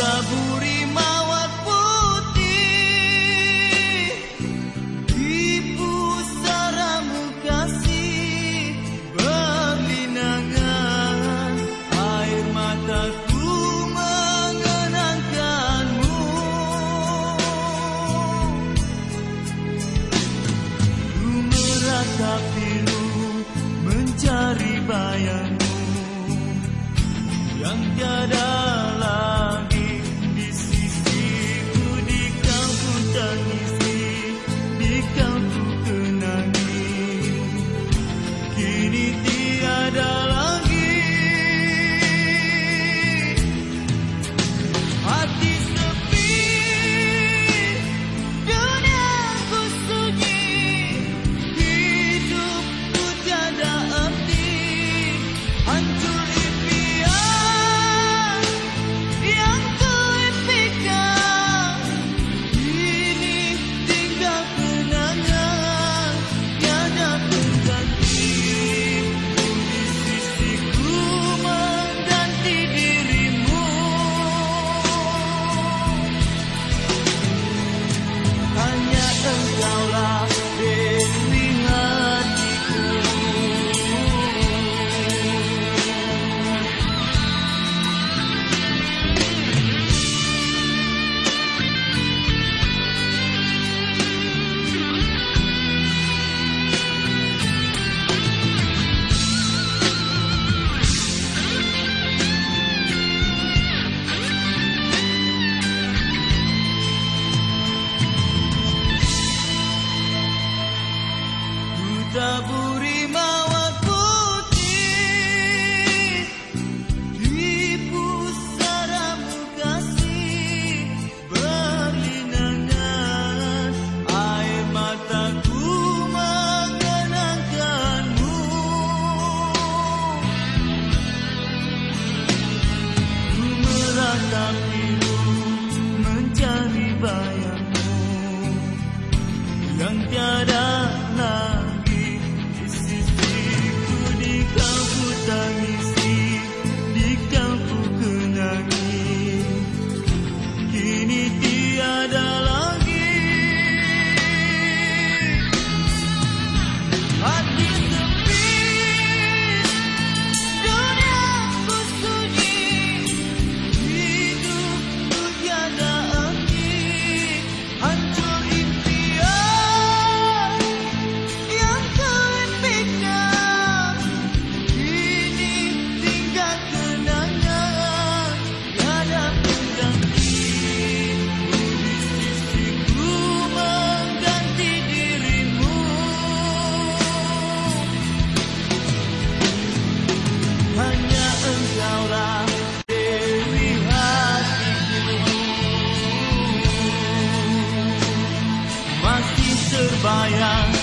bisa double Ayan.